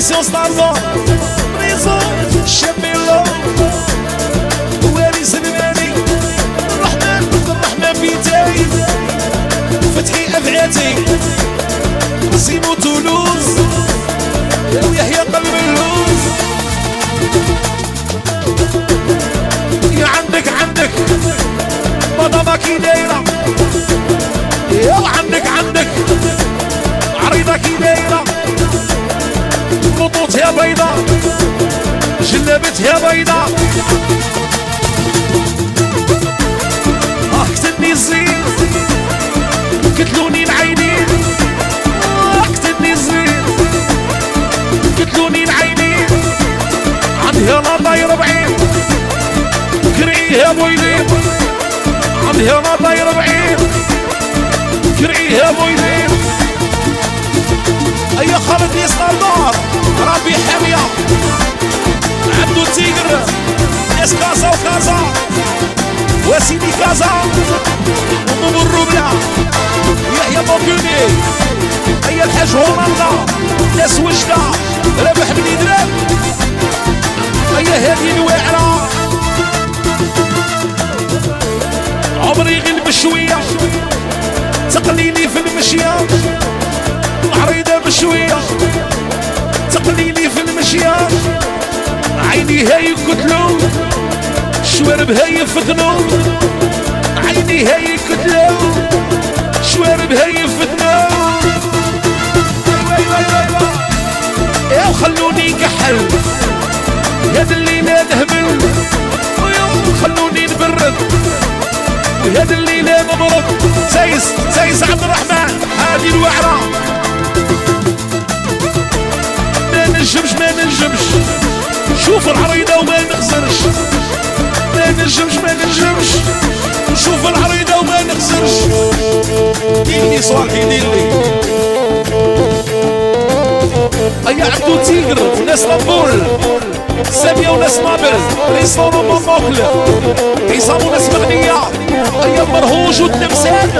seus padrões, prisões, chepelões جلبت يا بيضة آه كتبني الزين كتلوني العينين آه كتبني الزين كتلوني العينين عندي يلا طاير بعيد كرعيه يا بويلين عندي يلا طاير بعيد كرعيه يا بويلين اي خالد يسطا النار ربي حامية عبدو تيجر ناس كازا وكازا وسيدي كازا ومم الربيع ويحيى بوكوني اي الحاج هولندا ناس وجدة رابح بن يدرب اي هذه الواعرة عمري غير بشوية تقليني في المشية عريضة بشوية تقليلي في المشية عيني هاي كتلو شوارب هاي فتنو عيني هاي كتلو شوارب هاي فتنو يا وخلوني كحل هذا الليلة نهبل خلوني نبرد وهذا الليلة نبرد سايس ديرلي صالحي ديرلي أي عبدو تيغر ناس لامبول سامية وناس نابل ريستورون ماموكل عصام وناس مغنية أي مرهوج وتلمسان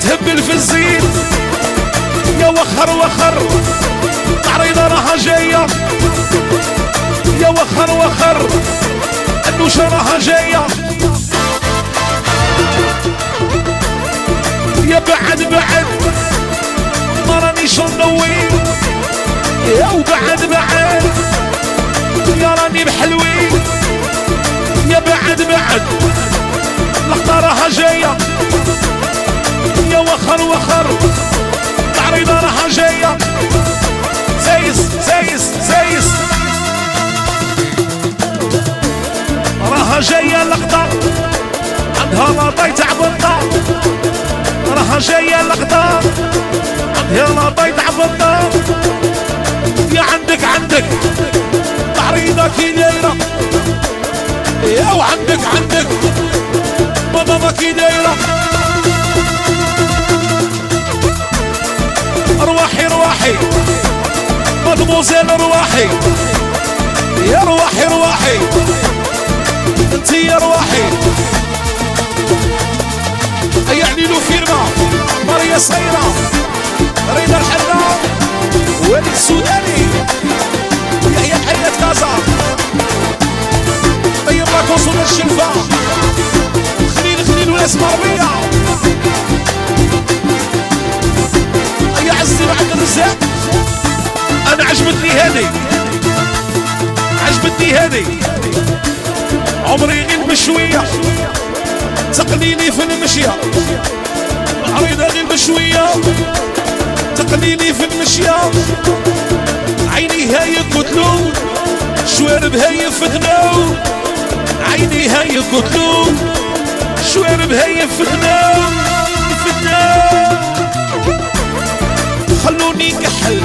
وتهبل في الزين يا وخر وخر عريضة راها جاية. يا وخر وخر النوشة راها جاية. يا بعد بعد ما رانيش نضوي يا وبعد بعد يا راني بحلوي يا بعد بعد راها جاية لقطة عندها لاطي تاع بطة يا عندك عندك. عريضة كي دايرة يا وعندك عندك. ماما كي دايرة أرواحي. رواحي مدموزيل رواحي يا رواحي رواحي أنت يا رواحي يعني له فيرما ماريا صيرة رينا الحنا وليد السوداني يحيى حياة كازا طيب راكوس ولا الشلفة. خليل خليل وناس مربية يا عزي وعبد الرزاق أنا عجبتني هذه. عجبتني هذه. عمري غير بشوية. تقليلي في المشية. تقليلي في المشية عيني هاي كتلو شوارب هاي فتنو عيني هاي كتلو شوارب هاي فتنو فتنو خلوني كحل